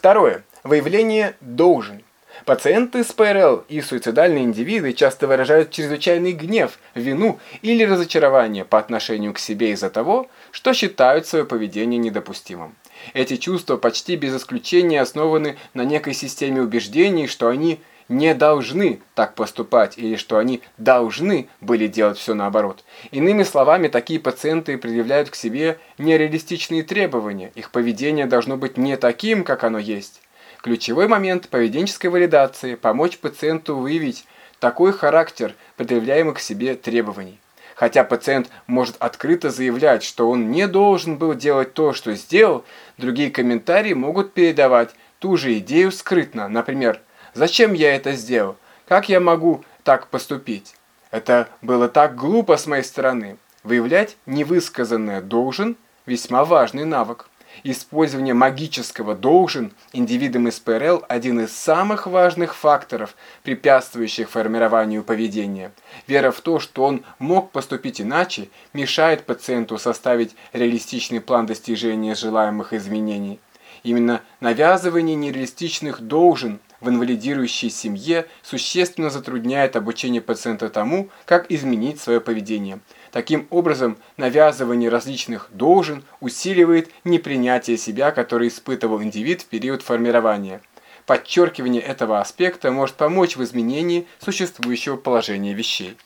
Второе. Выявление «должен». Пациенты с ПРЛ и суицидальные индивиды часто выражают чрезвычайный гнев, вину или разочарование по отношению к себе из-за того, что считают свое поведение недопустимым. Эти чувства почти без исключения основаны на некой системе убеждений, что они не должны так поступать или что они должны были делать все наоборот. Иными словами, такие пациенты предъявляют к себе нереалистичные требования. Их поведение должно быть не таким, как оно есть. Ключевой момент поведенческой валидации – помочь пациенту выявить такой характер предъявляемых к себе требований. Хотя пациент может открыто заявлять, что он не должен был делать то, что сделал, другие комментарии могут передавать ту же идею скрытно. Например, «Зачем я это сделал? Как я могу так поступить?» Это было так глупо с моей стороны. Выявлять невысказанное «должен» – весьма важный навык. Использование магического «должен» индивидом из ПРЛ – один из самых важных факторов, препятствующих формированию поведения. Вера в то, что он мог поступить иначе, мешает пациенту составить реалистичный план достижения желаемых изменений. Именно навязывание нереалистичных «должен» в инвалидирующей семье существенно затрудняет обучение пациента тому, как изменить свое поведение – Таким образом, навязывание различных «должен» усиливает непринятие себя, которое испытывал индивид в период формирования. Подчеркивание этого аспекта может помочь в изменении существующего положения вещей.